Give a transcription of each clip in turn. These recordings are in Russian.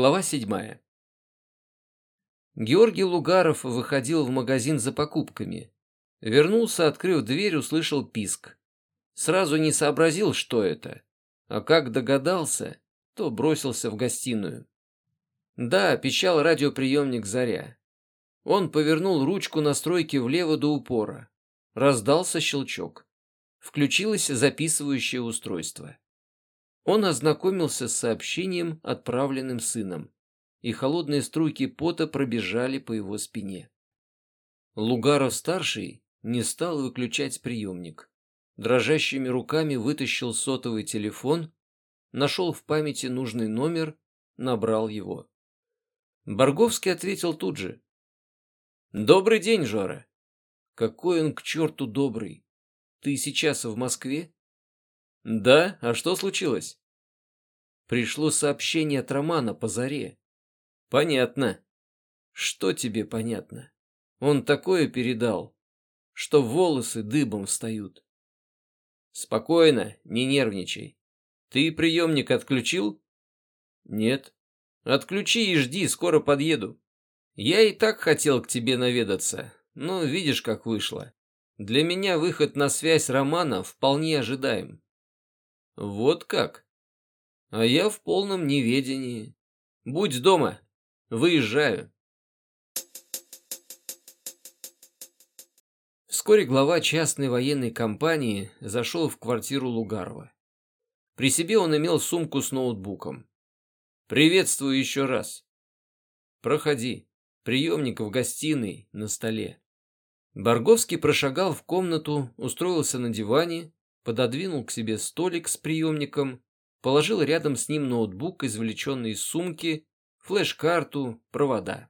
Глава седьмая. Георгий Лугаров выходил в магазин за покупками. Вернулся, открыв дверь, услышал писк. Сразу не сообразил, что это. А как догадался, то бросился в гостиную. Да, пищал радиоприемник «Заря». Он повернул ручку настройки влево до упора. Раздался щелчок. Включилось записывающее устройство. Он ознакомился с сообщением, отправленным сыном, и холодные струйки пота пробежали по его спине. Лугаров-старший не стал выключать приемник. Дрожащими руками вытащил сотовый телефон, нашел в памяти нужный номер, набрал его. Борговский ответил тут же. «Добрый день, Жора!» «Какой он к черту добрый! Ты сейчас в Москве?» «Да? А что случилось?» «Пришло сообщение от Романа по заре». «Понятно». «Что тебе понятно? Он такое передал, что волосы дыбом встают». «Спокойно, не нервничай. Ты приемник отключил?» «Нет». «Отключи и жди, скоро подъеду. Я и так хотел к тебе наведаться, но видишь, как вышло. Для меня выход на связь Романа вполне ожидаем. Вот как? А я в полном неведении. Будь дома. Выезжаю. Вскоре глава частной военной компании зашел в квартиру Лугарова. При себе он имел сумку с ноутбуком. «Приветствую еще раз». «Проходи. Приемник в гостиной, на столе». Борговский прошагал в комнату, устроился на диване, пододвинул к себе столик с приемником, положил рядом с ним ноутбук, извлеченный из сумки, флеш-карту, провода.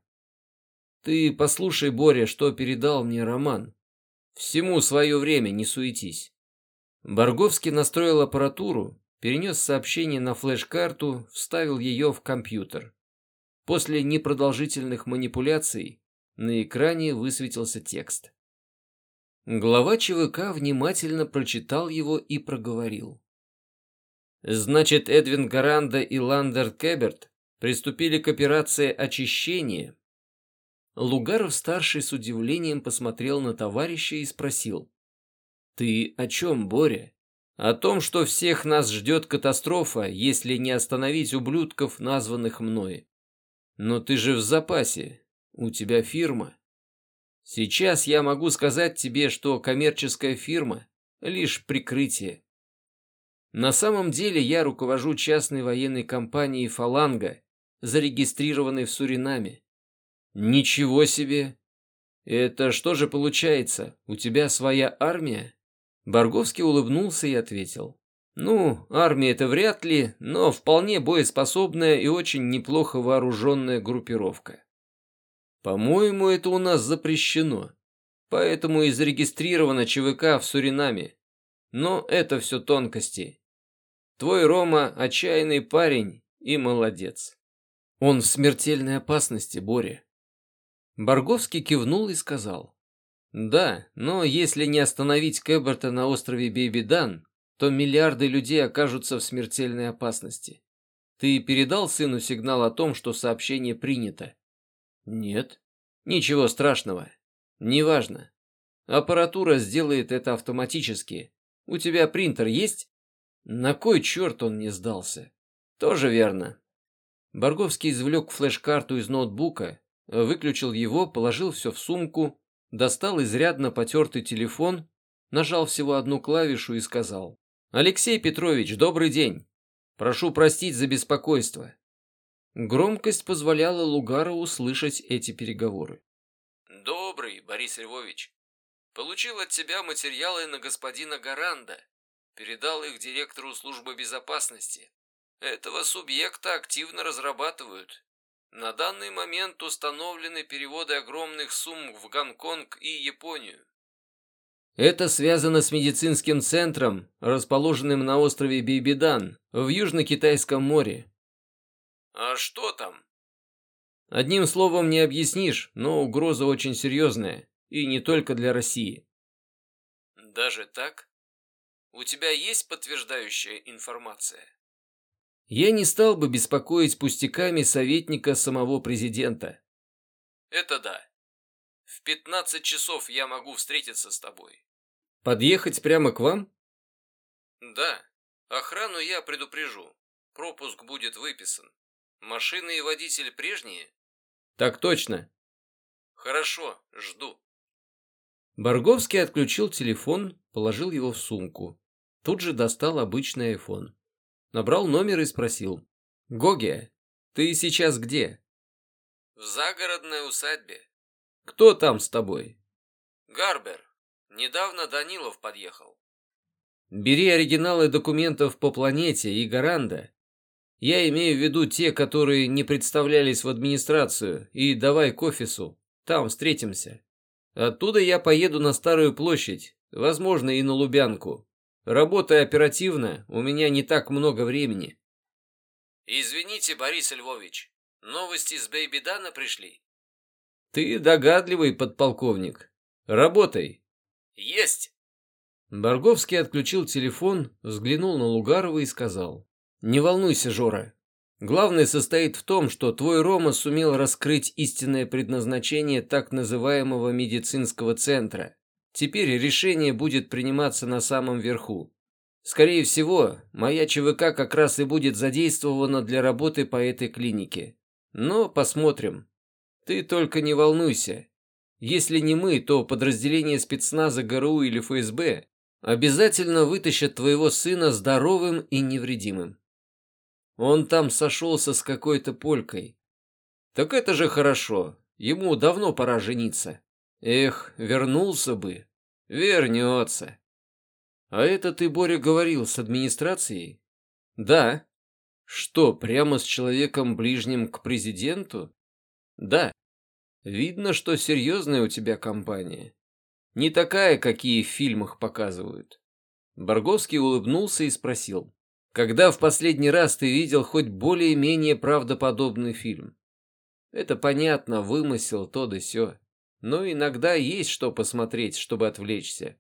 «Ты послушай, Боря, что передал мне Роман. Всему свое время, не суетись». Борговский настроил аппаратуру, перенес сообщение на флеш-карту, вставил ее в компьютер. После непродолжительных манипуляций на экране высветился текст. Глава ЧВК внимательно прочитал его и проговорил. Значит, Эдвин Гаранда и Ландер Кеберт приступили к операции очищения. Лугаров-старший с удивлением посмотрел на товарища и спросил. «Ты о чем, Боря?» «О том, что всех нас ждет катастрофа, если не остановить ублюдков, названных мной. Но ты же в запасе, у тебя фирма». Сейчас я могу сказать тебе, что коммерческая фирма – лишь прикрытие. На самом деле я руковожу частной военной компанией «Фаланга», зарегистрированной в Суринаме. Ничего себе! Это что же получается, у тебя своя армия? Борговский улыбнулся и ответил. Ну, армия это вряд ли, но вполне боеспособная и очень неплохо вооруженная группировка. По-моему, это у нас запрещено. Поэтому и зарегистрировано ЧВК в Суринаме. Но это все тонкости. Твой Рома отчаянный парень и молодец. Он в смертельной опасности, Боря. Борговский кивнул и сказал. Да, но если не остановить Кэберта на острове Бейбидан, то миллиарды людей окажутся в смертельной опасности. Ты передал сыну сигнал о том, что сообщение принято? Нет. Ничего страшного. Неважно. Аппаратура сделает это автоматически. У тебя принтер есть? На кой черт он не сдался? Тоже верно. Борговский извлек флеш-карту из ноутбука, выключил его, положил все в сумку, достал изрядно потертый телефон, нажал всего одну клавишу и сказал. «Алексей Петрович, добрый день. Прошу простить за беспокойство. Громкость позволяла Лугару услышать эти переговоры. «Добрый, Борис Львович. Получил от тебя материалы на господина Гаранда. Передал их директору службы безопасности. Этого субъекта активно разрабатывают. На данный момент установлены переводы огромных сумм в Гонконг и Японию. Это связано с медицинским центром, расположенным на острове Бейбидан в Южно-Китайском море. А что там? Одним словом не объяснишь, но угроза очень серьезная, и не только для России. Даже так? У тебя есть подтверждающая информация? Я не стал бы беспокоить пустяками советника самого президента. Это да. В 15 часов я могу встретиться с тобой. Подъехать прямо к вам? Да. Охрану я предупрежу. Пропуск будет выписан. Машины и водитель прежние? Так точно. Хорошо, жду. Борговский отключил телефон, положил его в сумку. Тут же достал обычный iPhone. Набрал номер и спросил. «Гогия, ты сейчас где?» «В загородной усадьбе». «Кто там с тобой?» «Гарбер. Недавно Данилов подъехал». «Бери оригиналы документов по планете и Гаранда. Я имею в виду те, которые не представлялись в администрацию, и давай к офису. Там встретимся. Оттуда я поеду на Старую площадь, возможно, и на Лубянку. Работая оперативно, у меня не так много времени. Извините, Борис Львович, новости с Бэйби Дана пришли? Ты догадливый подполковник. Работай. Есть. Борговский отключил телефон, взглянул на Лугарова и сказал. Не волнуйся, Жора. Главное состоит в том, что твой Рома сумел раскрыть истинное предназначение так называемого медицинского центра. Теперь решение будет приниматься на самом верху. Скорее всего, моя ЧВК как раз и будет задействована для работы по этой клинике. Но посмотрим. Ты только не волнуйся. Если не мы, то подразделение спецназа ГРУ или ФСБ обязательно вытащат твоего сына здоровым и невредимым. Он там сошелся с какой-то полькой. Так это же хорошо. Ему давно пора жениться. Эх, вернулся бы. Вернется. А это ты, Боря, говорил с администрацией? Да. Что, прямо с человеком ближним к президенту? Да. Видно, что серьезная у тебя компания. Не такая, какие в фильмах показывают. Борговский улыбнулся и спросил. Когда в последний раз ты видел хоть более-менее правдоподобный фильм? Это понятно, вымысел то да сё. Но иногда есть что посмотреть, чтобы отвлечься.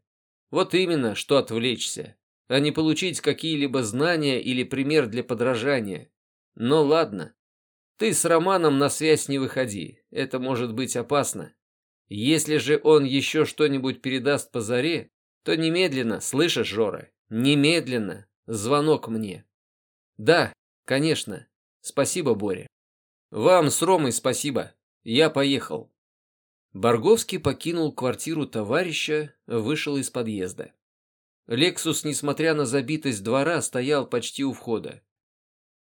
Вот именно, что отвлечься, а не получить какие-либо знания или пример для подражания. Но ладно. Ты с Романом на связь не выходи, это может быть опасно. Если же он еще что-нибудь передаст по заре, то немедленно, слышишь, Жора, немедленно Звонок мне. Да, конечно. Спасибо, Боря. Вам с Ромой спасибо. Я поехал. Борговский покинул квартиру товарища, вышел из подъезда. Лексус, несмотря на забитость двора, стоял почти у входа.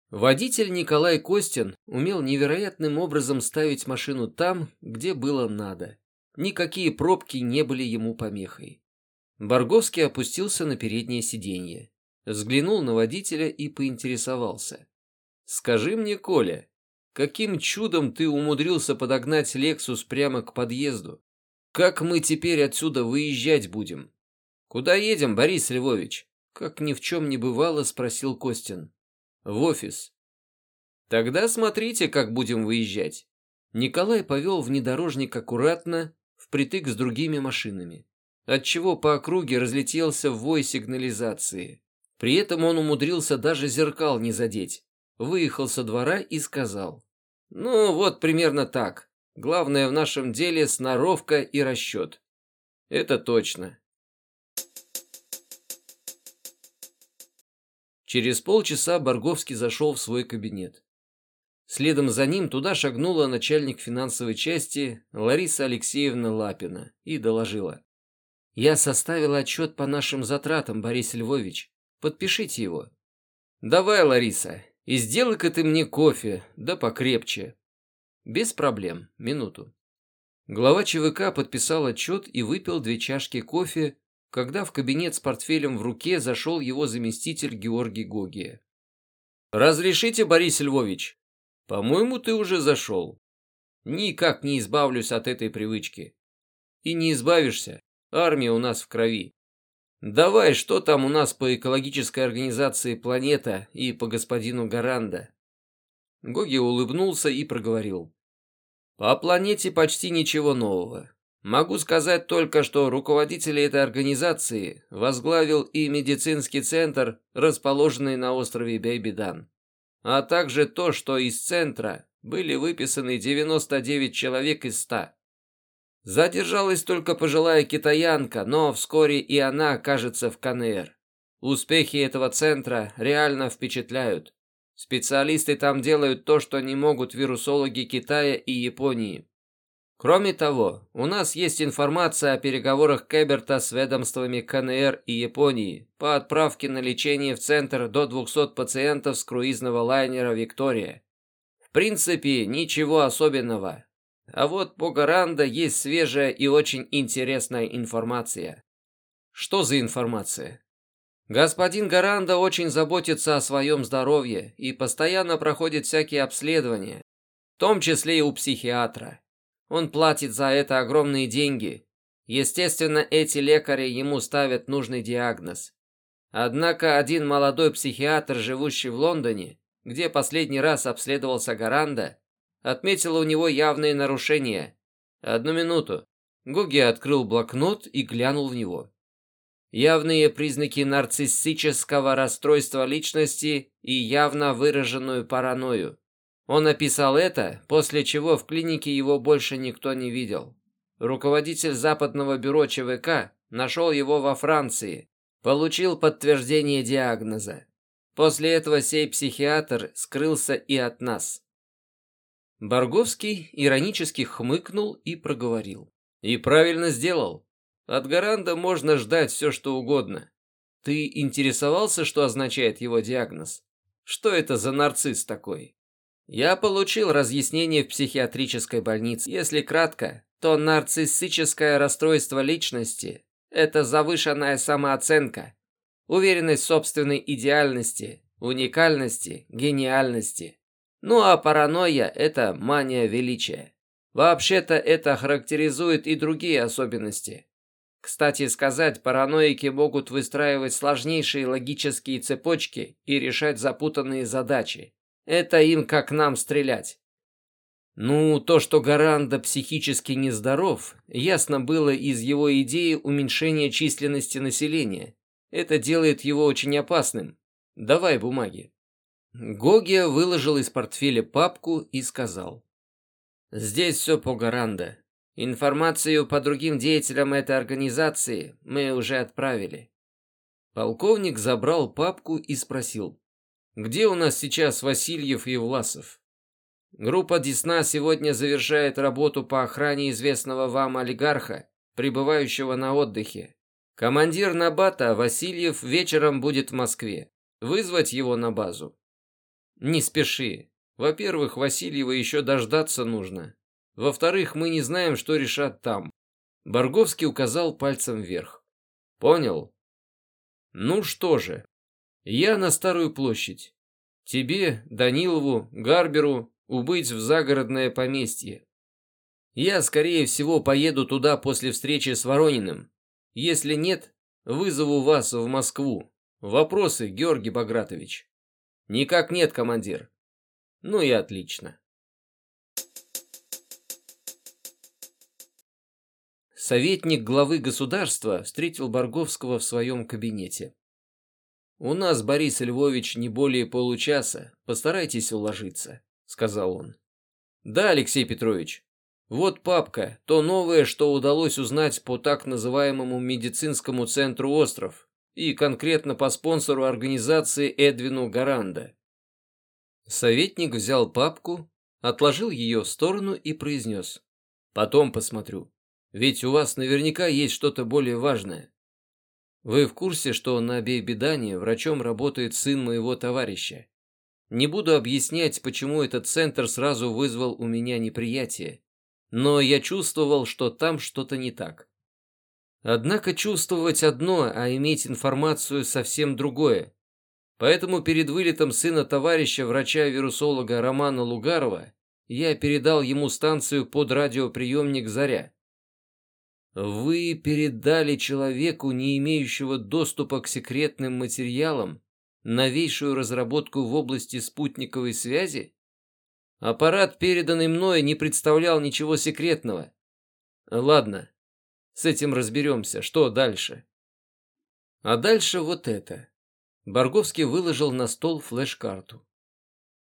Водитель Николай Костин умел невероятным образом ставить машину там, где было надо. Никакие пробки не были ему помехой. Борговский опустился на переднее сиденье. Взглянул на водителя и поинтересовался. «Скажи мне, Коля, каким чудом ты умудрился подогнать «Лексус» прямо к подъезду? Как мы теперь отсюда выезжать будем?» «Куда едем, Борис Львович?» Как ни в чем не бывало, спросил Костин. «В офис». «Тогда смотрите, как будем выезжать». Николай повел внедорожник аккуратно, впритык с другими машинами, отчего по округе разлетелся вой сигнализации. При этом он умудрился даже зеркал не задеть. Выехал со двора и сказал. «Ну, вот примерно так. Главное в нашем деле сноровка и расчет». «Это точно». Через полчаса Борговский зашел в свой кабинет. Следом за ним туда шагнула начальник финансовой части Лариса Алексеевна Лапина и доложила. «Я составила отчет по нашим затратам, Борис Львович. Подпишите его. Давай, Лариса, и сделай-ка ты мне кофе, да покрепче. Без проблем, минуту. Глава ЧВК подписал отчет и выпил две чашки кофе, когда в кабинет с портфелем в руке зашел его заместитель Георгий Гогия. «Разрешите, Борис Львович? По-моему, ты уже зашел. Никак не избавлюсь от этой привычки. И не избавишься. Армия у нас в крови. Давай, что там у нас по экологической организации «Планета» и по господину Гаранда?» Гоги улыбнулся и проговорил. «По планете почти ничего нового. Могу сказать только, что руководители этой организации возглавил и медицинский центр, расположенный на острове Бейбидан. а также то, что из центра были выписаны 99 человек из 100. Задержалась только пожилая китаянка, но вскоре и она окажется в КНР. Успехи этого центра реально впечатляют. Специалисты там делают то, что не могут вирусологи Китая и Японии. Кроме того, у нас есть информация о переговорах Кэберта с ведомствами КНР и Японии по отправке на лечение в центр до 200 пациентов с круизного лайнера «Виктория». В принципе, ничего особенного. А вот по Гаранда есть свежая и очень интересная информация. Что за информация? Господин Гаранда очень заботится о своем здоровье и постоянно проходит всякие обследования, в том числе и у психиатра. Он платит за это огромные деньги. Естественно, эти лекари ему ставят нужный диагноз. Однако один молодой психиатр, живущий в Лондоне, где последний раз обследовался Гаранда, отметил у него явные нарушения. Одну минуту. Гуги открыл блокнот и глянул в него. Явные признаки нарциссического расстройства личности и явно выраженную паранойю. Он описал это, после чего в клинике его больше никто не видел. Руководитель западного бюро ЧВК нашел его во Франции, получил подтверждение диагноза. После этого сей психиатр скрылся и от нас. Барговский иронически хмыкнул и проговорил. И правильно сделал. От Гаранда можно ждать все, что угодно. Ты интересовался, что означает его диагноз? Что это за нарцисс такой? Я получил разъяснение в психиатрической больнице. Если кратко, то нарциссическое расстройство личности – это завышенная самооценка, уверенность в собственной идеальности, уникальности, гениальности. Ну а паранойя – это мания величия. Вообще-то это характеризует и другие особенности. Кстати сказать, параноики могут выстраивать сложнейшие логические цепочки и решать запутанные задачи. Это им как нам стрелять. Ну, то, что Гаранда психически нездоров, ясно было из его идеи уменьшения численности населения. Это делает его очень опасным. Давай бумаги. Гогия выложил из портфеля папку и сказал. Здесь все по Гаранда. Информацию по другим деятелям этой организации мы уже отправили. Полковник забрал папку и спросил. Где у нас сейчас Васильев и Власов? Группа Десна сегодня завершает работу по охране известного вам олигарха, пребывающего на отдыхе. Командир Набата Васильев вечером будет в Москве. Вызвать его на базу. Не спеши. Во-первых, Васильева еще дождаться нужно. Во-вторых, мы не знаем, что решат там. Борговский указал пальцем вверх. Понял? Ну что же, я на Старую площадь. Тебе, Данилову, Гарберу убыть в загородное поместье. Я, скорее всего, поеду туда после встречи с Ворониным. Если нет, вызову вас в Москву. Вопросы, Георгий Багратович? Никак нет, командир. Ну и отлично. Советник главы государства встретил Борговского в своем кабинете. «У нас, Борис Львович, не более получаса. Постарайтесь уложиться», — сказал он. «Да, Алексей Петрович. Вот папка, то новое, что удалось узнать по так называемому медицинскому центру «Остров» и конкретно по спонсору организации Эдвину Гаранда». Советник взял папку, отложил ее в сторону и произнес. «Потом посмотрю. Ведь у вас наверняка есть что-то более важное». Вы в курсе, что на Бейбедане врачом работает сын моего товарища? Не буду объяснять, почему этот центр сразу вызвал у меня неприятие, но я чувствовал, что там что-то не так. Однако чувствовать одно, а иметь информацию совсем другое. Поэтому перед вылетом сына товарища врача-вирусолога Романа Лугарова я передал ему станцию под радиоприемник «Заря». Вы передали человеку, не имеющего доступа к секретным материалам, новейшую разработку в области спутниковой связи? Аппарат, переданный мной, не представлял ничего секретного. Ладно, с этим разберемся. Что дальше? А дальше вот это. Борговский выложил на стол флеш-карту.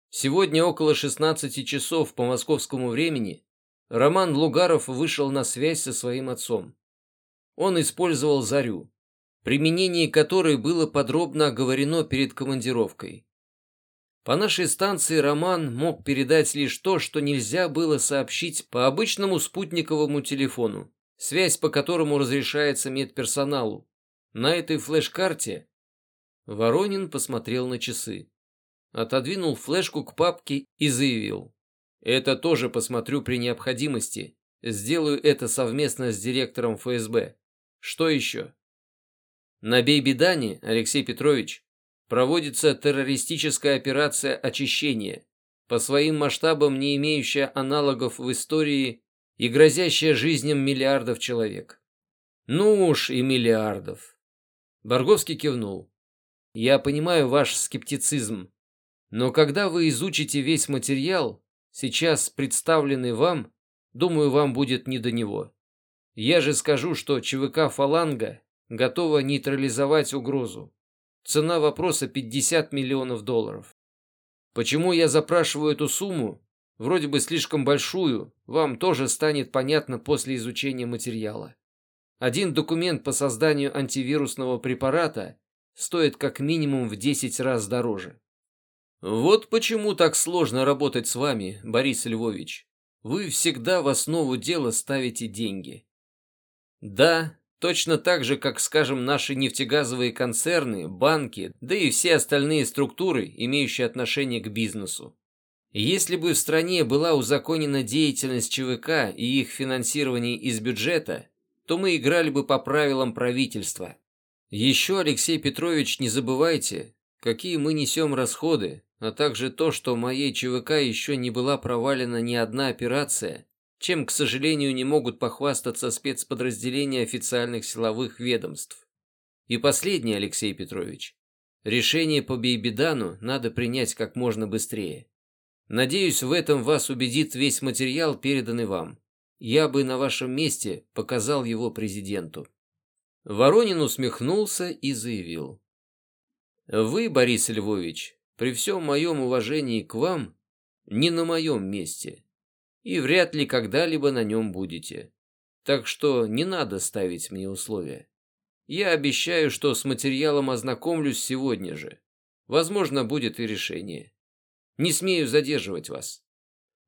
Сегодня около 16 часов по московскому времени Роман Лугаров вышел на связь со своим отцом. Он использовал «Зарю», применение которой было подробно оговорено перед командировкой. По нашей станции Роман мог передать лишь то, что нельзя было сообщить по обычному спутниковому телефону, связь по которому разрешается медперсоналу. На этой флеш-карте Воронин посмотрел на часы отодвинул флешку к папке и заявил. «Это тоже посмотрю при необходимости. Сделаю это совместно с директором ФСБ. Что еще?» На Бейбидане, Алексей Петрович, проводится террористическая операция очищения, по своим масштабам не имеющая аналогов в истории и грозящая жизням миллиардов человек. Ну уж и миллиардов. Борговский кивнул. Я понимаю ваш скептицизм, но когда вы изучите весь материал, сейчас представленный вам, думаю, вам будет не до него. Я же скажу, что ЧВК «Фаланга» готова нейтрализовать угрозу. Цена вопроса 50 миллионов долларов. Почему я запрашиваю эту сумму, вроде бы слишком большую, вам тоже станет понятно после изучения материала. Один документ по созданию антивирусного препарата стоит как минимум в 10 раз дороже. Вот почему так сложно работать с вами, Борис Львович. Вы всегда в основу дела ставите деньги. Да, точно так же, как, скажем, наши нефтегазовые концерны, банки, да и все остальные структуры, имеющие отношение к бизнесу. Если бы в стране была узаконена деятельность ЧВК и их финансирование из бюджета, то мы играли бы по правилам правительства. Еще, Алексей Петрович, не забывайте, какие мы несем расходы, а также то, что моей ЧВК еще не была провалена ни одна операция, чем, к сожалению, не могут похвастаться спецподразделения официальных силовых ведомств. И последнее, Алексей Петрович. Решение по Бейбедану надо принять как можно быстрее. Надеюсь, в этом вас убедит весь материал, переданный вам. Я бы на вашем месте показал его президенту. Воронин усмехнулся и заявил. Вы, Борис Львович, при всем моем уважении к вам, не на моем месте. И вряд ли когда-либо на нем будете. Так что не надо ставить мне условия. Я обещаю, что с материалом ознакомлюсь сегодня же. Возможно, будет и решение. Не смею задерживать вас.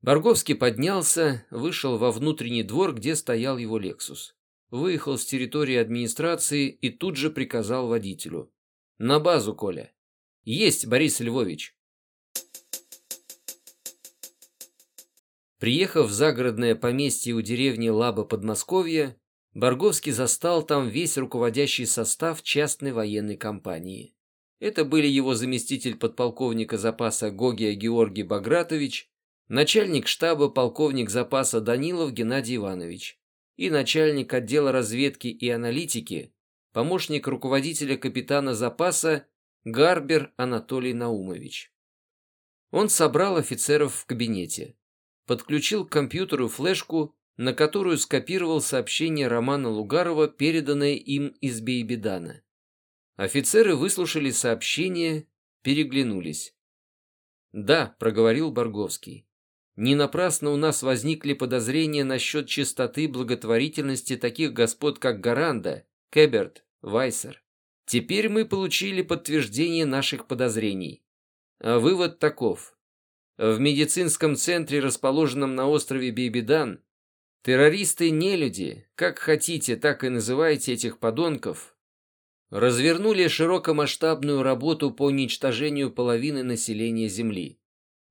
Борговский поднялся, вышел во внутренний двор, где стоял его «Лексус». Выехал с территории администрации и тут же приказал водителю. «На базу, Коля. Есть, Борис Львович. Приехав в загородное поместье у деревни Лаба Подмосковья, Борговский застал там весь руководящий состав частной военной компании. Это были его заместитель подполковника запаса Гогия Георгий Багратович, начальник штаба полковник запаса Данилов Геннадий Иванович и начальник отдела разведки и аналитики, помощник руководителя капитана запаса Гарбер Анатолий Наумович. Он собрал офицеров в кабинете, подключил к компьютеру флешку, на которую скопировал сообщение Романа Лугарова, переданное им из Бейбедана. Офицеры выслушали сообщение, переглянулись. «Да», — проговорил Борговский, — «не напрасно у нас возникли подозрения насчет чистоты благотворительности таких господ, как Гаранда, Кеберт, Вайсер. Теперь мы получили подтверждение наших подозрений. А вывод таков. В медицинском центре, расположенном на острове Бибидан, террористы-нелюди, как хотите, так и называйте этих подонков, развернули широкомасштабную работу по уничтожению половины населения Земли.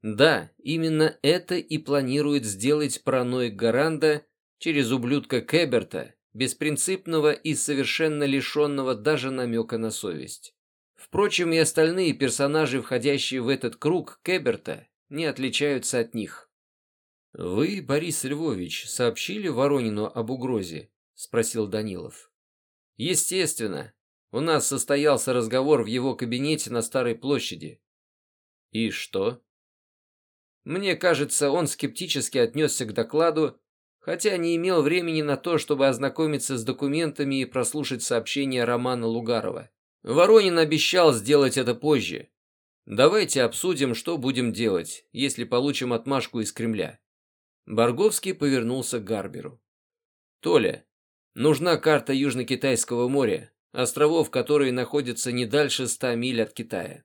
Да, именно это и планирует сделать параноик Гаранда через ублюдка Кэберта, беспринципного и совершенно лишенного даже намека на совесть. Впрочем, и остальные персонажи, входящие в этот круг Кеберта, не отличаются от них. «Вы, Борис Львович, сообщили Воронину об угрозе?» – спросил Данилов. «Естественно. У нас состоялся разговор в его кабинете на Старой площади». «И что?» «Мне кажется, он скептически отнесся к докладу хотя не имел времени на то, чтобы ознакомиться с документами и прослушать сообщения Романа Лугарова. Воронин обещал сделать это позже. Давайте обсудим, что будем делать, если получим отмашку из Кремля. Барговский повернулся к Гарберу. Толя, нужна карта Южно-Китайского моря, островов, которые находятся не дальше ста миль от Китая.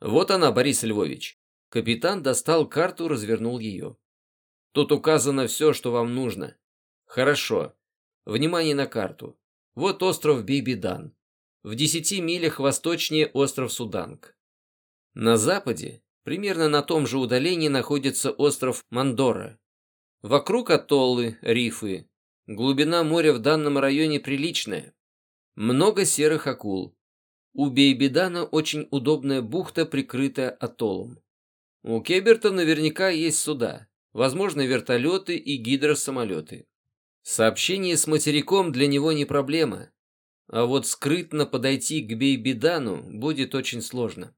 Вот она, Борис Львович. Капитан достал карту, развернул ее. Тут указано все, что вам нужно. Хорошо. Внимание на карту. Вот остров Бейбидан. В десяти милях восточнее остров Суданг. На западе, примерно на том же удалении, находится остров Мандора. Вокруг атоллы, рифы. Глубина моря в данном районе приличная. Много серых акул. У Бейбидана очень удобная бухта, прикрытая атоллом. У Кеберта наверняка есть суда, возможно, вертолеты и гидросамолеты. Сообщение с материком для него не проблема, а вот скрытно подойти к Бейбидану будет очень сложно.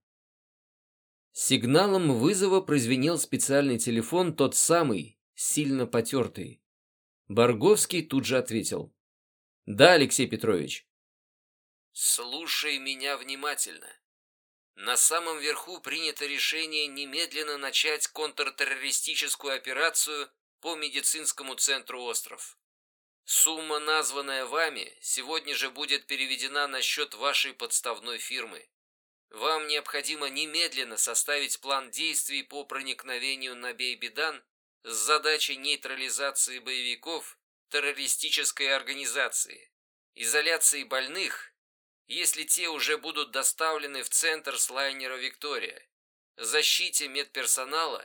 Сигналом вызова прозвенел специальный телефон, тот самый, сильно потертый. Барговский тут же ответил. «Да, Алексей Петрович». «Слушай меня внимательно. На самом верху принято решение немедленно начать контртеррористическую операцию по медицинскому центру остров. Сумма, названная вами, сегодня же будет переведена на счет вашей подставной фирмы. Вам необходимо немедленно составить план действий по проникновению на Бейбидан с задачей нейтрализации боевиков террористической организации, изоляции больных, если те уже будут доставлены в центр с лайнера «Виктория», защите медперсонала,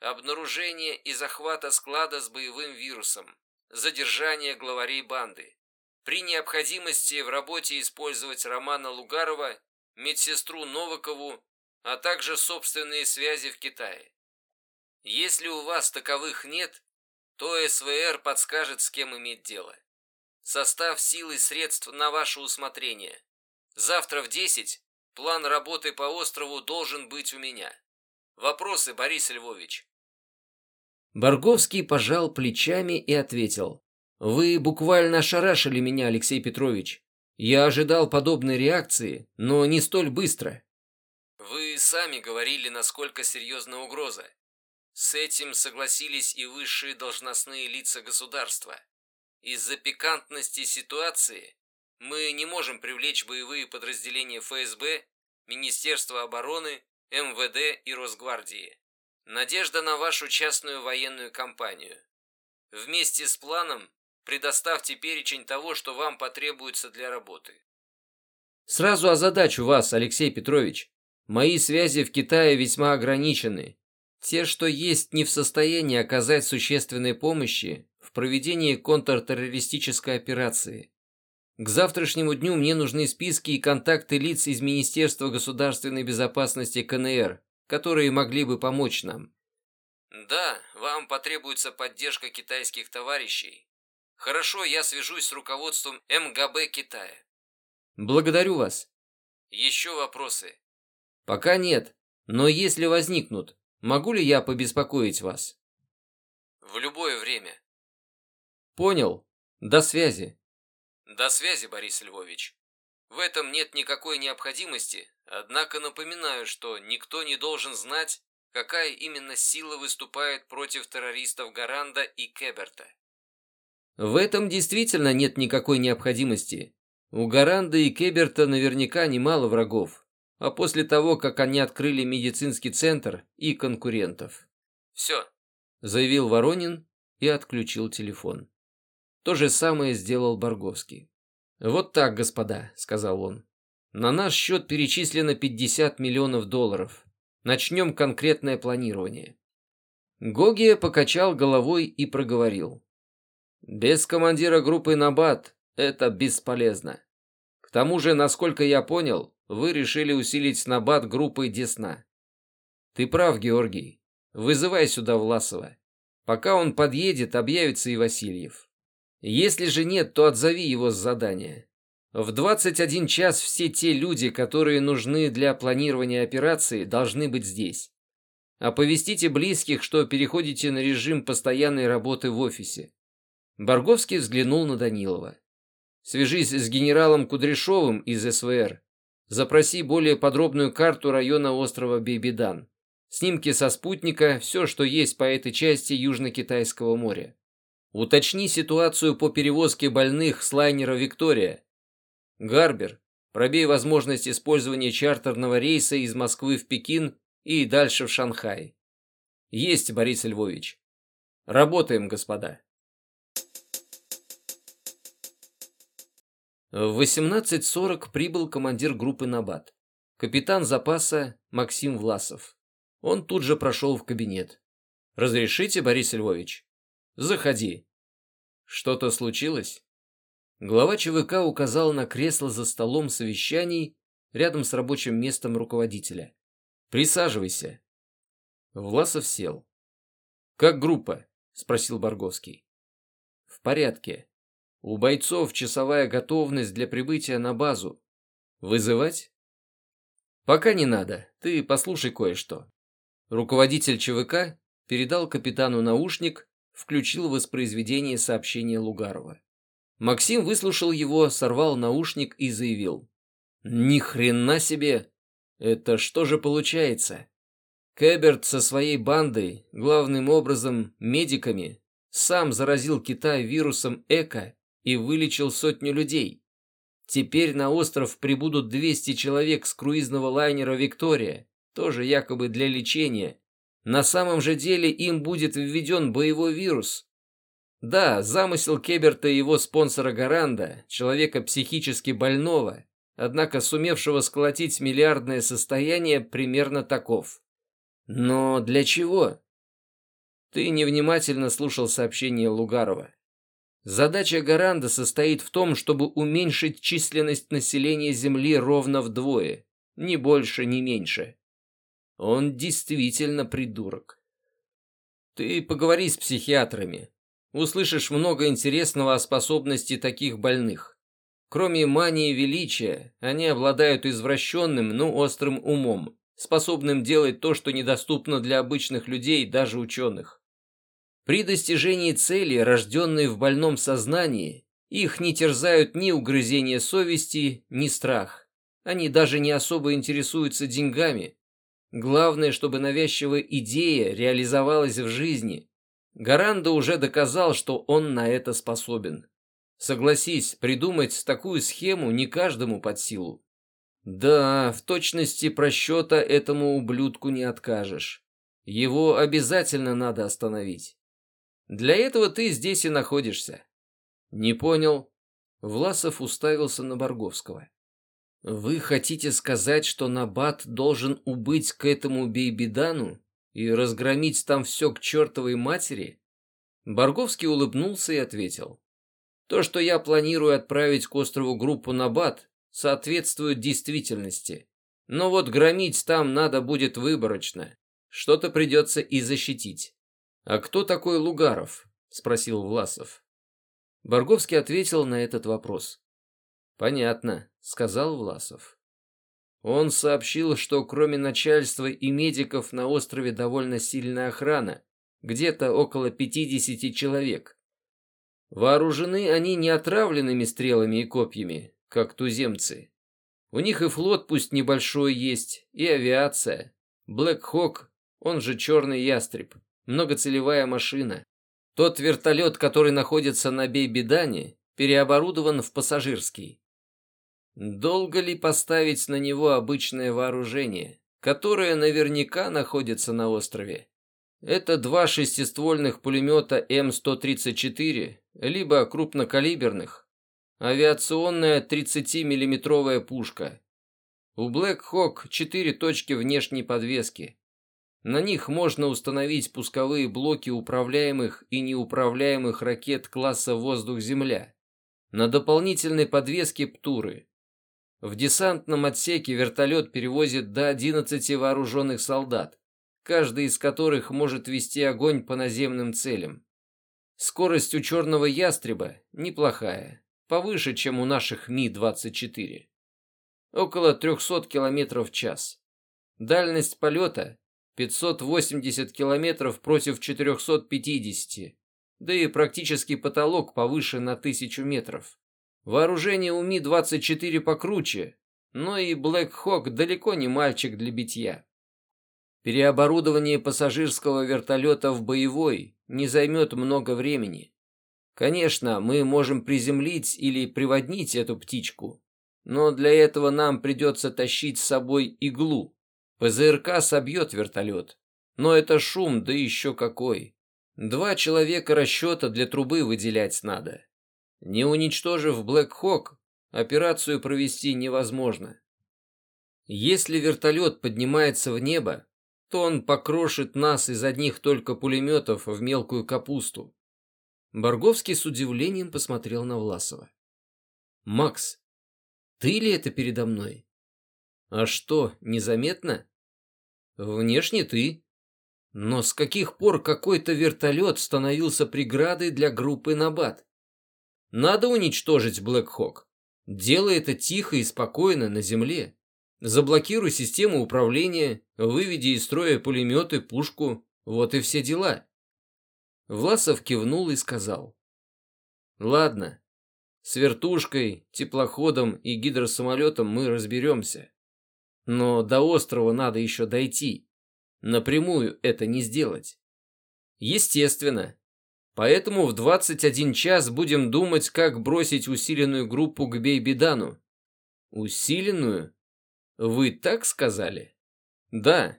обнаружение и захвата склада с боевым вирусом, задержание главарей банды. При необходимости в работе использовать Романа Лугарова, медсестру Новакову, а также собственные связи в Китае. Если у вас таковых нет, то СВР подскажет, с кем иметь дело. Состав сил и средств на ваше усмотрение. Завтра в 10 план работы по острову должен быть у меня. Вопросы, Борис Львович? Барговский пожал плечами и ответил. «Вы буквально ошарашили меня, Алексей Петрович. Я ожидал подобной реакции, но не столь быстро». «Вы сами говорили, насколько серьезна угроза. С этим согласились и высшие должностные лица государства. Из-за пикантности ситуации мы не можем привлечь боевые подразделения ФСБ, Министерства обороны, МВД и Росгвардии. Надежда на вашу частную военную компанию. Вместе с планом предоставьте перечень того, что вам потребуется для работы. Сразу озадачу вас, Алексей Петрович. Мои связи в Китае весьма ограничены. Те, что есть, не в состоянии оказать существенной помощи в проведении контртеррористической операции. К завтрашнему дню мне нужны списки и контакты лиц из Министерства государственной безопасности КНР, которые могли бы помочь нам. Да, вам потребуется поддержка китайских товарищей. Хорошо, я свяжусь с руководством МГБ Китая. Благодарю вас. Еще вопросы? Пока нет, но если возникнут, могу ли я побеспокоить вас? В любое время. Понял. До связи. До связи, Борис Львович. В этом нет никакой необходимости, однако напоминаю, что никто не должен знать, какая именно сила выступает против террористов Гаранда и Кеберта. В этом действительно нет никакой необходимости. У Гаранда и Кеберта наверняка немало врагов, а после того, как они открыли медицинский центр и конкурентов. «Все», — заявил Воронин и отключил телефон. То же самое сделал Борговский. «Вот так, господа», — сказал он. «На наш счет перечислено 50 миллионов долларов. Начнем конкретное планирование». Гогия покачал головой и проговорил. «Без командира группы Набат это бесполезно. К тому же, насколько я понял, вы решили усилить Набат группой Десна. Ты прав, Георгий. Вызывай сюда Власова. Пока он подъедет, объявится и Васильев. Если же нет, то отзови его с задания. В 21 час все те люди, которые нужны для планирования операции, должны быть здесь. Оповестите близких, что переходите на режим постоянной работы в офисе. Борговский взглянул на Данилова. Свяжись с генералом Кудряшовым из СВР. Запроси более подробную карту района острова Бейбидан. Снимки со спутника, все, что есть по этой части Южно-Китайского моря. Уточни ситуацию по перевозке больных с лайнера «Виктория». Гарбер, пробей возможность использования чартерного рейса из Москвы в Пекин и дальше в Шанхай. Есть, Борис Львович. Работаем, господа. В 18.40 прибыл командир группы «Набат», капитан запаса Максим Власов. Он тут же прошел в кабинет. «Разрешите, Борис Львович?» «Заходи». «Что-то случилось?» Глава ЧВК указал на кресло за столом совещаний рядом с рабочим местом руководителя. «Присаживайся». Власов сел. «Как группа?» – спросил Борговский. «В порядке. У бойцов часовая готовность для прибытия на базу. Вызывать? Пока не надо. Ты послушай кое-что. Руководитель ЧВК передал капитану наушник, включил воспроизведение сообщения Лугарова. Максим выслушал его, сорвал наушник и заявил. «Ни хрена себе! Это что же получается? Кэберт со своей бандой, главным образом медиками, сам заразил Китай вирусом Эко и вылечил сотню людей. Теперь на остров прибудут 200 человек с круизного лайнера «Виктория», тоже якобы для лечения. На самом же деле им будет введен боевой вирус. Да, замысел Кеберта и его спонсора Гаранда, человека психически больного, однако сумевшего сколотить миллиардное состояние, примерно таков. Но для чего? Ты невнимательно слушал сообщение Лугарова. Задача Гаранда состоит в том, чтобы уменьшить численность населения Земли ровно вдвое. Ни больше, ни меньше. Он действительно придурок. Ты поговори с психиатрами. Услышишь много интересного о способности таких больных. Кроме мании величия, они обладают извращенным, но острым умом, способным делать то, что недоступно для обычных людей, даже ученых. При достижении цели, рожденной в больном сознании, их не терзают ни угрызения совести, ни страх. Они даже не особо интересуются деньгами. Главное, чтобы навязчивая идея реализовалась в жизни. Гаранда уже доказал, что он на это способен. Согласись, придумать такую схему не каждому под силу. Да, в точности просчета этому ублюдку не откажешь. Его обязательно надо остановить. Для этого ты здесь и находишься. Не понял. Власов уставился на Борговского. Вы хотите сказать, что Набат должен убыть к этому Бейбидану и разгромить там все к чертовой матери? Борговский улыбнулся и ответил. То, что я планирую отправить к острову группу Набат, соответствует действительности. Но вот громить там надо будет выборочно. Что-то придется и защитить. «А кто такой Лугаров?» – спросил Власов. Борговский ответил на этот вопрос. «Понятно», – сказал Власов. Он сообщил, что кроме начальства и медиков на острове довольно сильная охрана, где-то около 50 человек. Вооружены они не отравленными стрелами и копьями, как туземцы. У них и флот пусть небольшой есть, и авиация. Блэк Хок, он же Черный Ястреб многоцелевая машина. Тот вертолет, который находится на Бейбидане, переоборудован в пассажирский. Долго ли поставить на него обычное вооружение, которое наверняка находится на острове? Это два шестиствольных пулемета М134, либо крупнокалиберных, авиационная 30-миллиметровая пушка. У Black Hawk четыре точки внешней подвески. На них можно установить пусковые блоки управляемых и неуправляемых ракет класса «Воздух-Земля» на дополнительной подвеске «Птуры». В десантном отсеке вертолет перевозит до 11 вооруженных солдат, каждый из которых может вести огонь по наземным целям. Скорость у черного ястреба неплохая, повыше, чем у наших Ми-24. Около 300 км в час. Дальность полета 580 километров против 450, да и практически потолок повыше на тысячу метров. Вооружение у Ми-24 покруче, но и Блэк Хок далеко не мальчик для битья. Переоборудование пассажирского вертолета в боевой не займет много времени. Конечно, мы можем приземлить или приводнить эту птичку, но для этого нам придется тащить с собой иглу. ПЗРК собьет вертолет, но это шум, да еще какой. Два человека расчета для трубы выделять надо. Не уничтожив Блэк Хок, операцию провести невозможно. Если вертолет поднимается в небо, то он покрошит нас из одних только пулеметов в мелкую капусту. Борговский с удивлением посмотрел на Власова. «Макс, ты ли это передо мной?» «А что, незаметно?» «Внешне ты. Но с каких пор какой-то вертолет становился преградой для группы Набат? Надо уничтожить Блэкхок. Делай это тихо и спокойно на земле. Заблокируй систему управления, выведи из строя пулеметы, пушку. Вот и все дела. Власов кивнул и сказал. Ладно, с вертушкой, теплоходом и гидросамолетом мы разберемся. Но до острова надо еще дойти. Напрямую это не сделать. Естественно, Поэтому в 21 час будем думать, как бросить усиленную группу к Бейбидану. Усиленную? Вы так сказали? Да.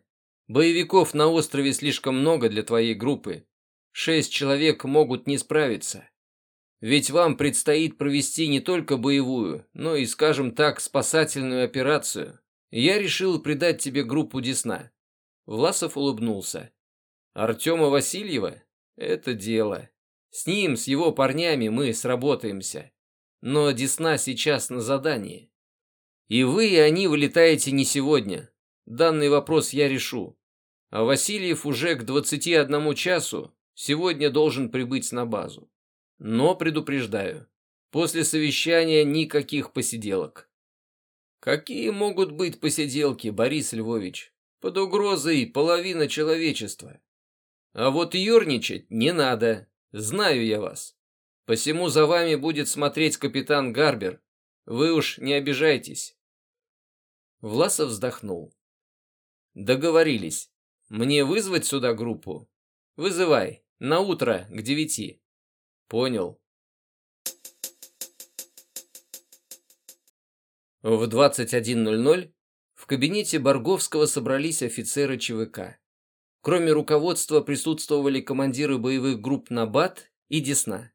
Боевиков на острове слишком много для твоей группы. Шесть человек могут не справиться. Ведь вам предстоит провести не только боевую, но и, скажем так, спасательную операцию. Я решил придать тебе группу Десна. Власов улыбнулся. Артема Васильева? Это дело. С ним, с его парнями мы сработаемся. Но Десна сейчас на задании. И вы, и они вылетаете не сегодня. Данный вопрос я решу. А Васильев уже к 21 часу сегодня должен прибыть на базу. Но предупреждаю, после совещания никаких посиделок. Какие могут быть посиделки, Борис Львович? Под угрозой половина человечества. А вот ерничать не надо. Знаю я вас. Посему за вами будет смотреть капитан Гарбер. Вы уж не обижайтесь. Власов вздохнул. Договорились. Мне вызвать сюда группу? Вызывай. На утро, к девяти. Понял. В 21.00 в кабинете Борговского собрались офицеры ЧВК. Кроме руководства присутствовали командиры боевых групп Набат и Десна.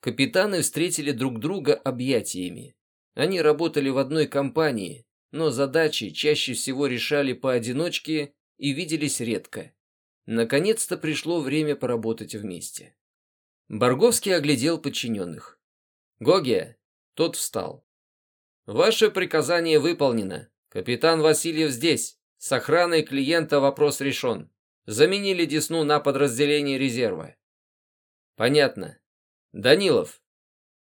Капитаны встретили друг друга объятиями. Они работали в одной компании, но задачи чаще всего решали поодиночке и виделись редко. Наконец-то пришло время поработать вместе. Борговский оглядел подчиненных. «Гогия!» Тот встал. «Ваше приказание выполнено. Капитан Васильев здесь. С охраной клиента вопрос решен. Заменили Десну на подразделение резерва. Понятно. Данилов.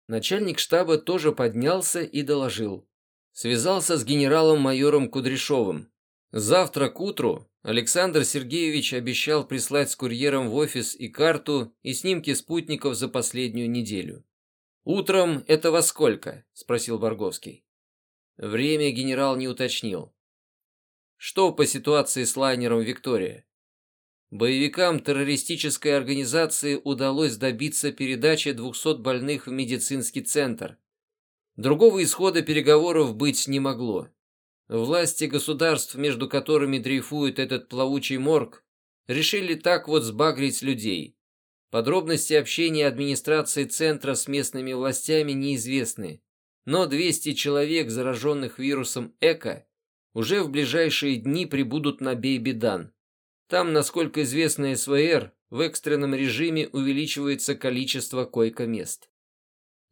Начальник штаба тоже поднялся и доложил. Связался с генералом-майором Кудряшовым. Завтра к утру Александр Сергеевич обещал прислать с курьером в офис и карту, и снимки спутников за последнюю неделю. «Утром это во сколько?» – спросил Борговский. Время генерал не уточнил. «Что по ситуации с лайнером «Виктория»?» Боевикам террористической организации удалось добиться передачи 200 больных в медицинский центр. Другого исхода переговоров быть не могло. Власти государств, между которыми дрейфует этот плавучий морг, решили так вот сбагрить людей. Подробности общения администрации центра с местными властями неизвестны, но 200 человек, зараженных вирусом ЭКО, уже в ближайшие дни прибудут на Бейбидан. Там, насколько известно СВР, в экстренном режиме увеличивается количество койко-мест.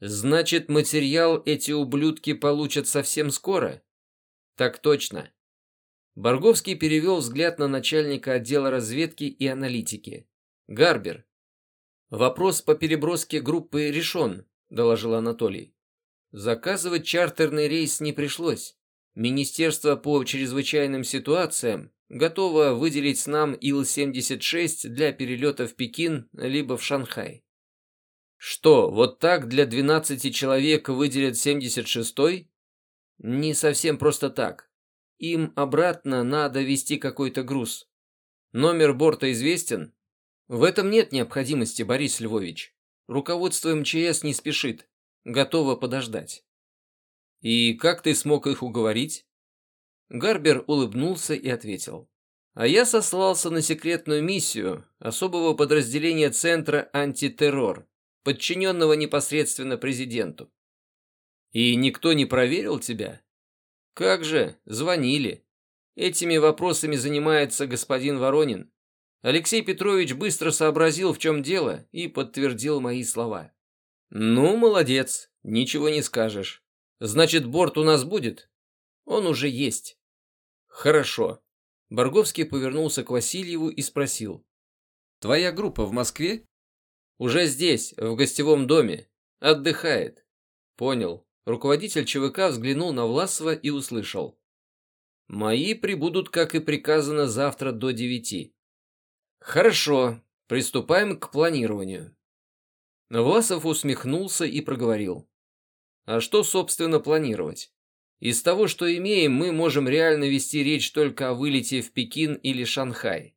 Значит, материал эти ублюдки получат совсем скоро? Так точно. Борговский перевел взгляд на начальника отдела разведки и аналитики. Гарбер. Вопрос по переброске группы решен, доложил Анатолий. Заказывать чартерный рейс не пришлось. Министерство по чрезвычайным ситуациям готова выделить нам Ил-76 для перелета в Пекин либо в Шанхай. Что, вот так для 12 человек выделят 76-й? Не совсем просто так. Им обратно надо вести какой-то груз. Номер борта известен? В этом нет необходимости, Борис Львович. Руководство МЧС не спешит. Готово подождать. И как ты смог их уговорить? Гарбер улыбнулся и ответил. А я сослался на секретную миссию особого подразделения Центра антитеррор, подчиненного непосредственно президенту. И никто не проверил тебя? Как же, звонили. Этими вопросами занимается господин Воронин. Алексей Петрович быстро сообразил, в чем дело, и подтвердил мои слова. Ну, молодец, ничего не скажешь. Значит, борт у нас будет? Он уже есть. Хорошо. Борговский повернулся к Васильеву и спросил. Твоя группа в Москве? Уже здесь, в гостевом доме. Отдыхает. Понял. Руководитель ЧВК взглянул на Власова и услышал. «Мои прибудут, как и приказано, завтра до девяти». «Хорошо, приступаем к планированию». Власов усмехнулся и проговорил. «А что, собственно, планировать? Из того, что имеем, мы можем реально вести речь только о вылете в Пекин или Шанхай.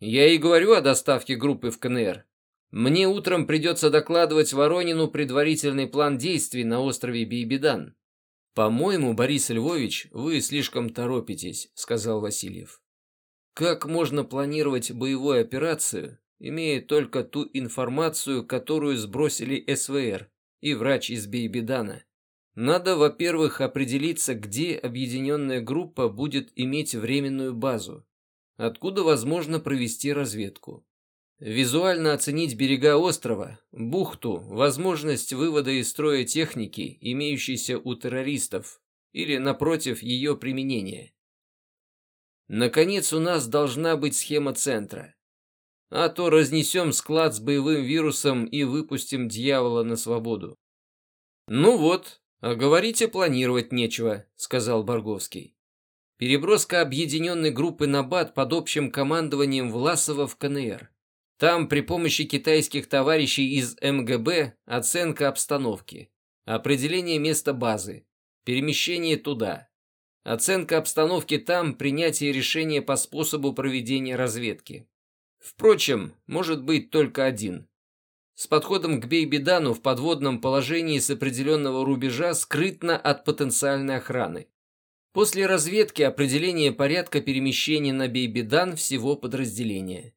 Я и говорю о доставке группы в КНР. Мне утром придется докладывать Воронину предварительный план действий на острове Бейбедан. По-моему, Борис Львович, вы слишком торопитесь, сказал Васильев. Как можно планировать боевую операцию, имея только ту информацию, которую сбросили СВР и врач из Бейбедана? Надо, во-первых, определиться, где объединенная группа будет иметь временную базу, откуда возможно провести разведку. Визуально оценить берега острова, бухту, возможность вывода из строя техники, имеющейся у террористов, или, напротив, ее применения. Наконец, у нас должна быть схема центра. А то разнесем склад с боевым вирусом и выпустим дьявола на свободу. Ну вот, а говорите, планировать нечего, сказал Барговский. Переброска объединенной группы на БАТ под общим командованием Власова в КНР. Там при помощи китайских товарищей из МГБ оценка обстановки, определение места базы, перемещение туда, оценка обстановки там, принятие решения по способу проведения разведки. Впрочем, может быть только один. С подходом к Бейбедану в подводном положении с определенного рубежа скрытно от потенциальной охраны. После разведки определение порядка перемещения на Бейбедан всего подразделения.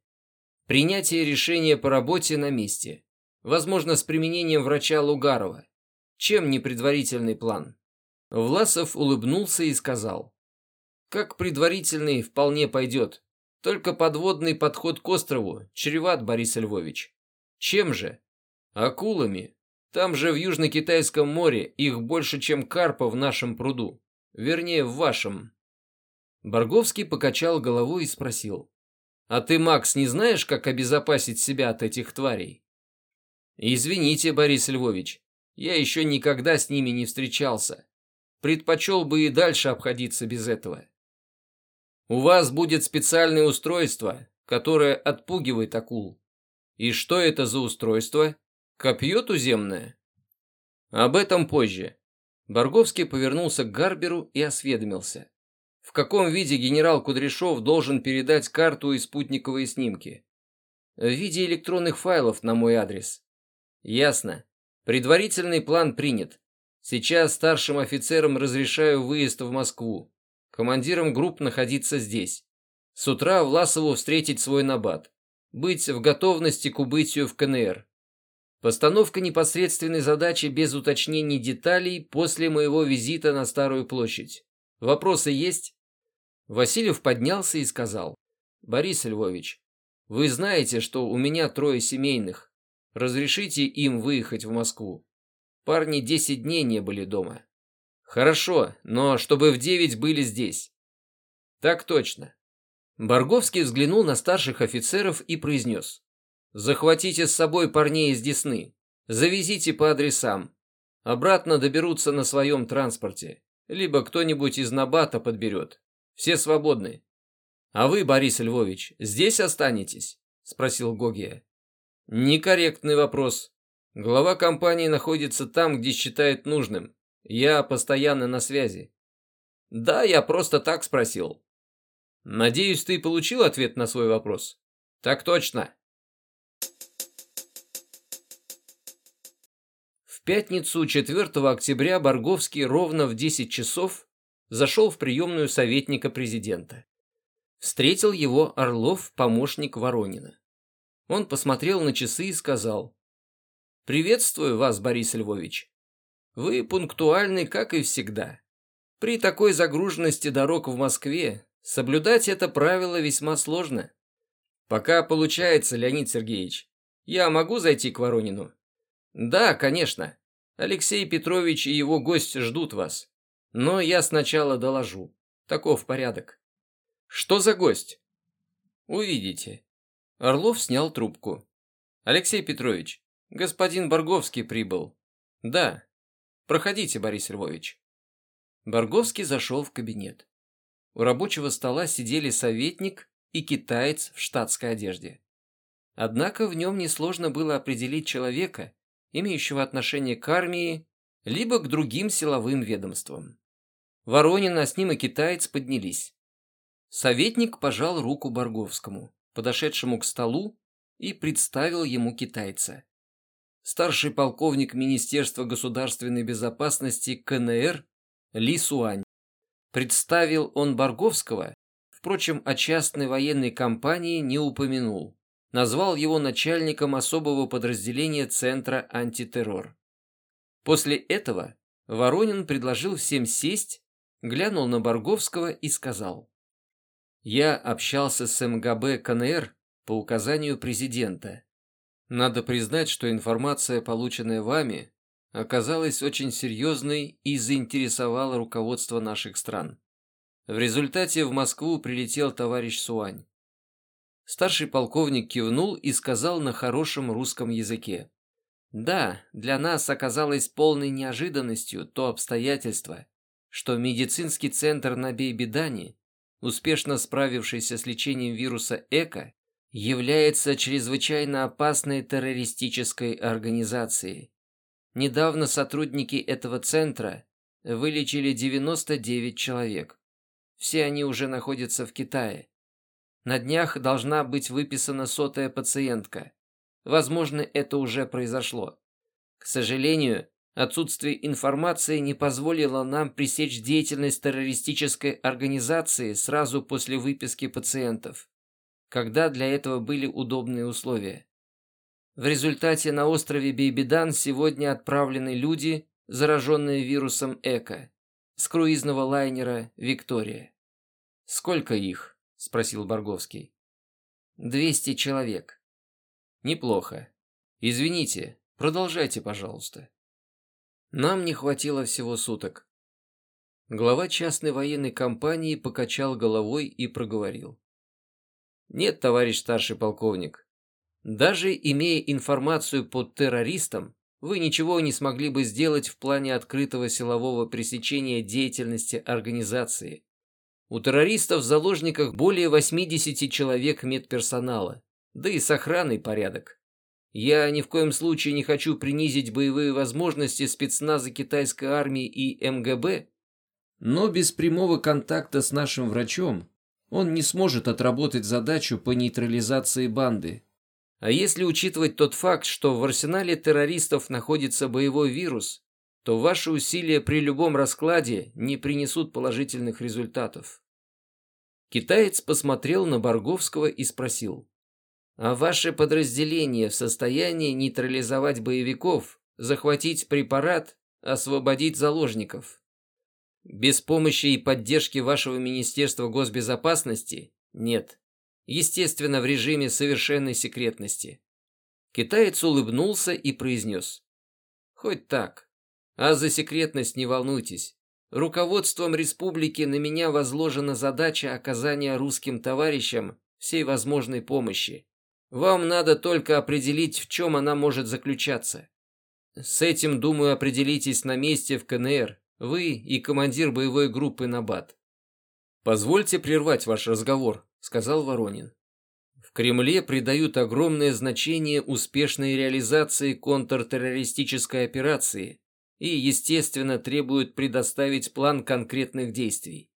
Принятие решения по работе на месте. Возможно, с применением врача Лугарова. Чем не предварительный план? Власов улыбнулся и сказал. Как предварительный вполне пойдет. Только подводный подход к острову чреват, Борис Львович. Чем же? Акулами. Там же в Южно-Китайском море их больше, чем карпа в нашем пруду. Вернее, в вашем. Борговский покачал головой и спросил. А ты, Макс, не знаешь, как обезопасить себя от этих тварей? Извините, Борис Львович, я еще никогда с ними не встречался. Предпочел бы и дальше обходиться без этого. У вас будет специальное устройство, которое отпугивает акул. И что это за устройство? Копье туземное? Об этом позже. Борговский повернулся к Гарберу и осведомился. В каком виде генерал Кудряшов должен передать карту и спутниковые снимки? В виде электронных файлов на мой адрес. Ясно. Предварительный план принят. Сейчас старшим офицерам разрешаю выезд в Москву. Командирам групп находиться здесь. С утра Власову встретить свой набат. Быть в готовности к убытию в КНР. Постановка непосредственной задачи без уточнений деталей после моего визита на Старую площадь. Вопросы есть?» Васильев поднялся и сказал. «Борис Львович, вы знаете, что у меня трое семейных. Разрешите им выехать в Москву. Парни десять дней не были дома. Хорошо, но чтобы в девять были здесь. Так точно. Борговский взглянул на старших офицеров и произнес. Захватите с собой парней из Десны. Завезите по адресам. Обратно доберутся на своем транспорте либо кто-нибудь из Набата подберет. Все свободны. А вы, Борис Львович, здесь останетесь? Спросил Гогия. Некорректный вопрос. Глава компании находится там, где считает нужным. Я постоянно на связи. Да, я просто так спросил. Надеюсь, ты получил ответ на свой вопрос? Так точно. В пятницу 4 октября Борговский ровно в 10 часов зашел в приемную советника президента. Встретил его Орлов, помощник Воронина. Он посмотрел на часы и сказал, «Приветствую вас, Борис Львович. Вы пунктуальны, как и всегда. При такой загруженности дорог в Москве соблюдать это правило весьма сложно. Пока получается, Леонид Сергеевич. Я могу зайти к Воронину?» «Да, конечно. Алексей Петрович и его гость ждут вас. Но я сначала доложу. Таков порядок». «Что за гость?» «Увидите». Орлов снял трубку. «Алексей Петрович, господин Борговский прибыл». «Да. Проходите, Борис Львович». Борговский зашел в кабинет. У рабочего стола сидели советник и китаец в штатской одежде. Однако в нем несложно было определить человека, имеющего отношение к армии, либо к другим силовым ведомствам. Воронин, а с ним и китаец поднялись. Советник пожал руку Борговскому, подошедшему к столу, и представил ему китайца. Старший полковник Министерства государственной безопасности КНР Ли Суань. Представил он Борговского, впрочем, о частной военной компании не упомянул назвал его начальником особого подразделения Центра антитеррор. После этого Воронин предложил всем сесть, глянул на Борговского и сказал. «Я общался с МГБ КНР по указанию президента. Надо признать, что информация, полученная вами, оказалась очень серьезной и заинтересовала руководство наших стран. В результате в Москву прилетел товарищ Суань. Старший полковник кивнул и сказал на хорошем русском языке. Да, для нас оказалось полной неожиданностью то обстоятельство, что медицинский центр на Бейбедане, успешно справившийся с лечением вируса ЭКО, является чрезвычайно опасной террористической организацией. Недавно сотрудники этого центра вылечили 99 человек. Все они уже находятся в Китае. На днях должна быть выписана сотая пациентка. Возможно, это уже произошло. К сожалению, отсутствие информации не позволило нам пресечь деятельность террористической организации сразу после выписки пациентов, когда для этого были удобные условия. В результате на острове Бейбидан сегодня отправлены люди, зараженные вирусом ЭКО, с круизного лайнера «Виктория». Сколько их? — спросил Борговский. «Двести человек». «Неплохо. Извините, продолжайте, пожалуйста». Нам не хватило всего суток. Глава частной военной компании покачал головой и проговорил. «Нет, товарищ старший полковник, даже имея информацию под террористом, вы ничего не смогли бы сделать в плане открытого силового пресечения деятельности организации. У террористов в заложниках более 80 человек медперсонала, да и с охраной порядок. Я ни в коем случае не хочу принизить боевые возможности спецназа китайской армии и МГБ, но без прямого контакта с нашим врачом он не сможет отработать задачу по нейтрализации банды. А если учитывать тот факт, что в арсенале террористов находится боевой вирус, то ваши усилия при любом раскладе не принесут положительных результатов. Китаец посмотрел на Борговского и спросил. «А ваше подразделение в состоянии нейтрализовать боевиков, захватить препарат, освободить заложников?» «Без помощи и поддержки вашего Министерства госбезопасности? Нет. Естественно, в режиме совершенной секретности». Китаец улыбнулся и произнес. «Хоть так. А за секретность не волнуйтесь. Руководством республики на меня возложена задача оказания русским товарищам всей возможной помощи. Вам надо только определить, в чем она может заключаться. С этим, думаю, определитесь на месте в КНР, вы и командир боевой группы Набат. «Позвольте прервать ваш разговор», — сказал Воронин. В Кремле придают огромное значение успешной реализации контртеррористической операции и, естественно, требуют предоставить план конкретных действий.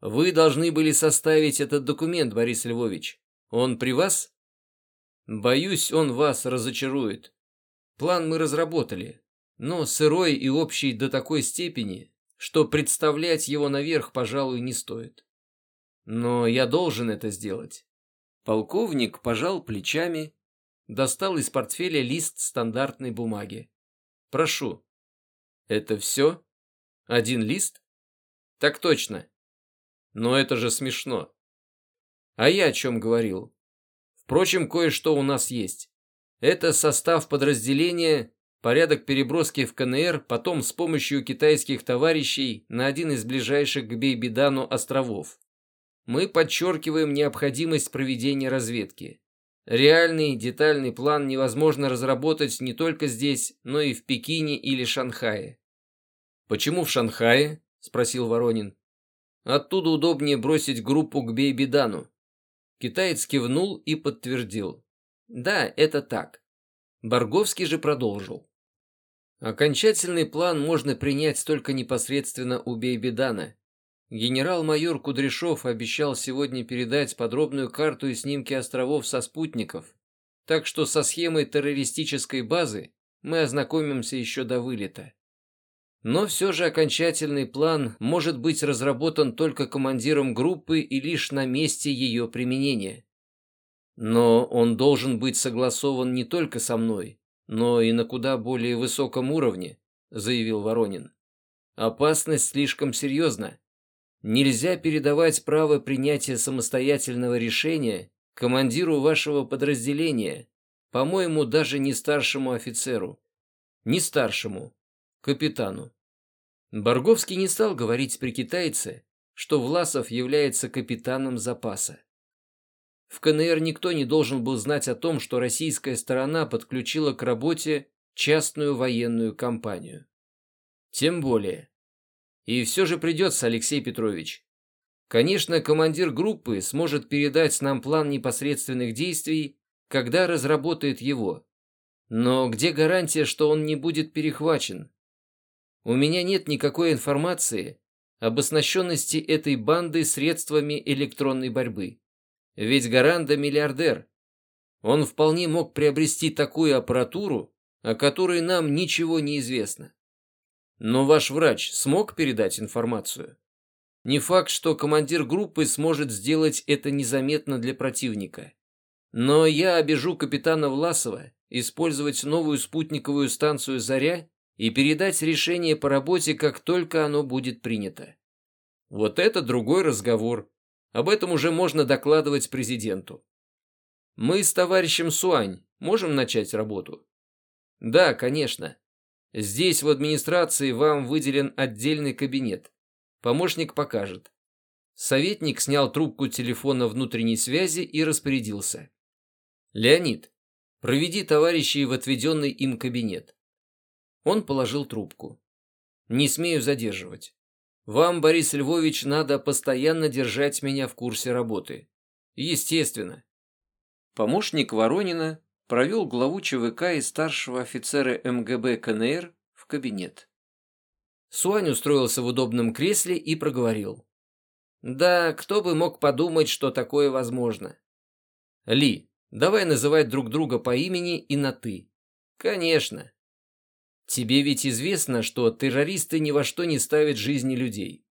Вы должны были составить этот документ, Борис Львович. Он при вас? Боюсь, он вас разочарует. План мы разработали, но сырой и общий до такой степени, что представлять его наверх, пожалуй, не стоит. Но я должен это сделать. Полковник пожал плечами, достал из портфеля лист стандартной бумаги. Прошу. Это все? Один лист? Так точно. Но это же смешно. А я о чем говорил? Впрочем, кое-что у нас есть. Это состав подразделения, порядок переброски в КНР, потом с помощью китайских товарищей на один из ближайших к Бейбидану островов. Мы подчеркиваем необходимость проведения разведки. Реальный детальный план невозможно разработать не только здесь, но и в Пекине или Шанхае. «Почему в Шанхае?» – спросил Воронин. «Оттуда удобнее бросить группу к Бейбидану». Китаец кивнул и подтвердил. Да, это так. Борговский же продолжил. Окончательный план можно принять только непосредственно у Бейбедана. Генерал-майор Кудряшов обещал сегодня передать подробную карту и снимки островов со спутников, так что со схемой террористической базы мы ознакомимся еще до вылета. Но все же окончательный план может быть разработан только командиром группы и лишь на месте ее применения. Но он должен быть согласован не только со мной, но и на куда более высоком уровне, заявил Воронин. Опасность слишком серьезна. Нельзя передавать право принятия самостоятельного решения командиру вашего подразделения, по-моему, даже не старшему офицеру. Не старшему, капитану. Борговский не стал говорить при китайце, что Власов является капитаном запаса. В КНР никто не должен был знать о том, что российская сторона подключила к работе частную военную компанию. Тем более. И все же придется, Алексей Петрович. Конечно, командир группы сможет передать нам план непосредственных действий, когда разработает его. Но где гарантия, что он не будет перехвачен? У меня нет никакой информации об оснащенности этой банды средствами электронной борьбы. Ведь Гаранда миллиардер. Он вполне мог приобрести такую аппаратуру, о которой нам ничего не известно. Но ваш врач смог передать информацию? Не факт, что командир группы сможет сделать это незаметно для противника. Но я обижу капитана Власова использовать новую спутниковую станцию «Заря» и передать решение по работе, как только оно будет принято. Вот это другой разговор, об этом уже можно докладывать президенту. Мы с товарищем Суань можем начать работу? Да, конечно. Здесь в администрации вам выделен отдельный кабинет. Помощник покажет. Советник снял трубку телефона внутренней связи и распорядился. Леонид, проведи товарищей в отведенный им кабинет. Он положил трубку. Не смею задерживать. Вам, Борис Львович, надо постоянно держать меня в курсе работы. Естественно. Помощник Воронина провел главу ЧВК и старшего офицера МГБ КНР в кабинет. Суань устроился в удобном кресле и проговорил. «Да, кто бы мог подумать, что такое возможно?» «Ли, давай называть друг друга по имени и на «ты». «Конечно. Тебе ведь известно, что террористы ни во что не ставят жизни людей.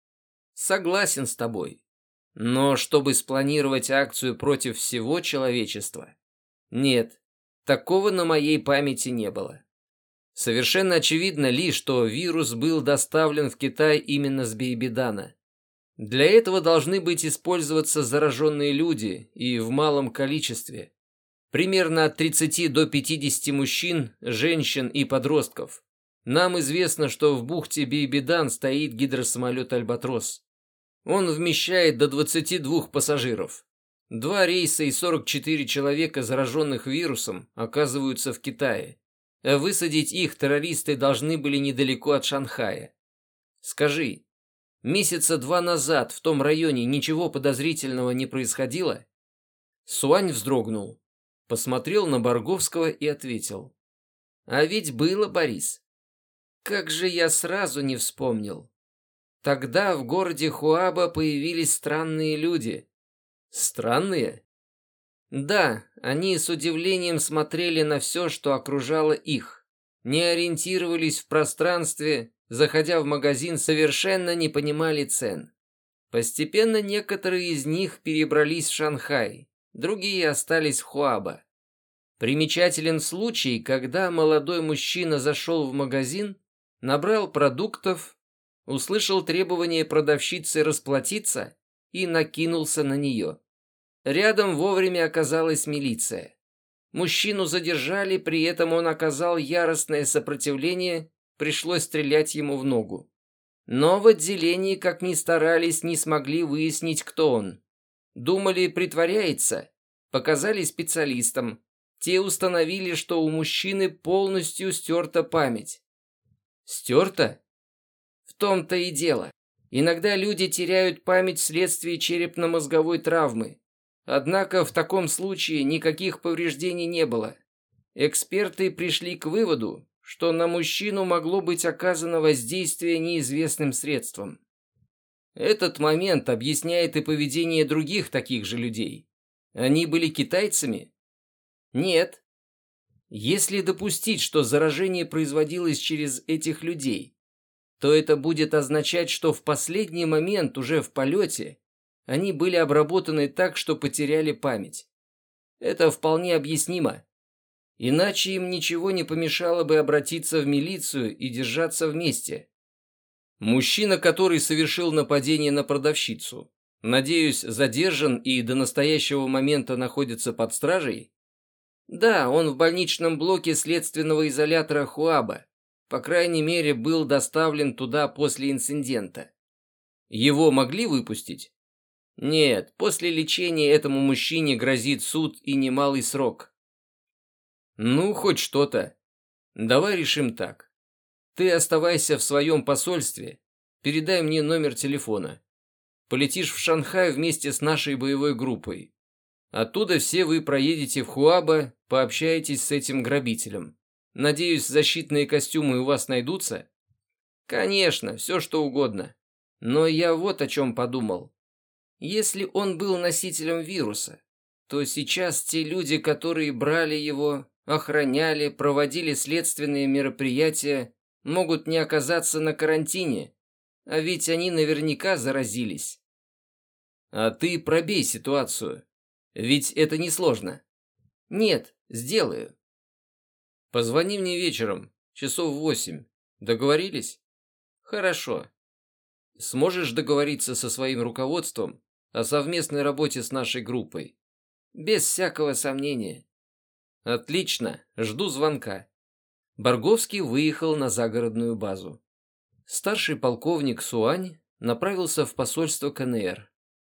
Согласен с тобой. Но чтобы спланировать акцию против всего человечества? Нет, такого на моей памяти не было. Совершенно очевидно ли, что вирус был доставлен в Китай именно с Бейбидана. Для этого должны быть использоваться зараженные люди и в малом количестве. Примерно от 30 до 50 мужчин, женщин и подростков. Нам известно, что в бухте Бейбидан стоит гидросамолет «Альбатрос». Он вмещает до 22 пассажиров. Два рейса и 44 человека, зараженных вирусом, оказываются в Китае. А высадить их террористы должны были недалеко от Шанхая. Скажи, месяца два назад в том районе ничего подозрительного не происходило? Суань вздрогнул посмотрел на Борговского и ответил. «А ведь было, Борис. Как же я сразу не вспомнил. Тогда в городе Хуаба появились странные люди. Странные? Да, они с удивлением смотрели на все, что окружало их. Не ориентировались в пространстве, заходя в магазин, совершенно не понимали цен. Постепенно некоторые из них перебрались в Шанхай, другие остались в Хуаба. Примечателен случай, когда молодой мужчина зашел в магазин, набрал продуктов, услышал требование продавщицы расплатиться и накинулся на нее. Рядом вовремя оказалась милиция. Мужчину задержали, при этом он оказал яростное сопротивление, пришлось стрелять ему в ногу. Но в отделении, как ни старались, не смогли выяснить, кто он. Думали, притворяется. Показали специалистам. Те установили, что у мужчины полностью стерта память. Стерта? В том-то и дело. Иногда люди теряют память вследствие черепно-мозговой травмы. Однако в таком случае никаких повреждений не было. Эксперты пришли к выводу, что на мужчину могло быть оказано воздействие неизвестным средством. Этот момент объясняет и поведение других таких же людей. Они были китайцами? Нет. Если допустить, что заражение производилось через этих людей, то это будет означать, что в последний момент уже в полете они были обработаны так, что потеряли память. Это вполне объяснимо. Иначе им ничего не помешало бы обратиться в милицию и держаться вместе. Мужчина, который совершил нападение на продавщицу, надеюсь, задержан и до настоящего момента находится под стражей? Да, он в больничном блоке следственного изолятора Хуаба. По крайней мере, был доставлен туда после инцидента. Его могли выпустить? Нет, после лечения этому мужчине грозит суд и немалый срок. Ну, хоть что-то. Давай решим так. Ты оставайся в своем посольстве, передай мне номер телефона. Полетишь в Шанхай вместе с нашей боевой группой. Оттуда все вы проедете в Хуаба, пообщаетесь с этим грабителем. Надеюсь, защитные костюмы у вас найдутся? Конечно, все что угодно. Но я вот о чем подумал. Если он был носителем вируса, то сейчас те люди, которые брали его, охраняли, проводили следственные мероприятия, могут не оказаться на карантине, а ведь они наверняка заразились. А ты пробей ситуацию, ведь это несложно. Нет, сделаю. Позвони мне вечером, часов восемь. Договорились? Хорошо. Сможешь договориться со своим руководством о совместной работе с нашей группой. Без всякого сомнения. Отлично, жду звонка. Борговский выехал на загородную базу. Старший полковник Суань направился в посольство КНР.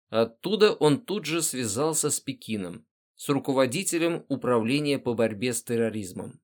Оттуда он тут же связался с Пекином, с руководителем управления по борьбе с терроризмом.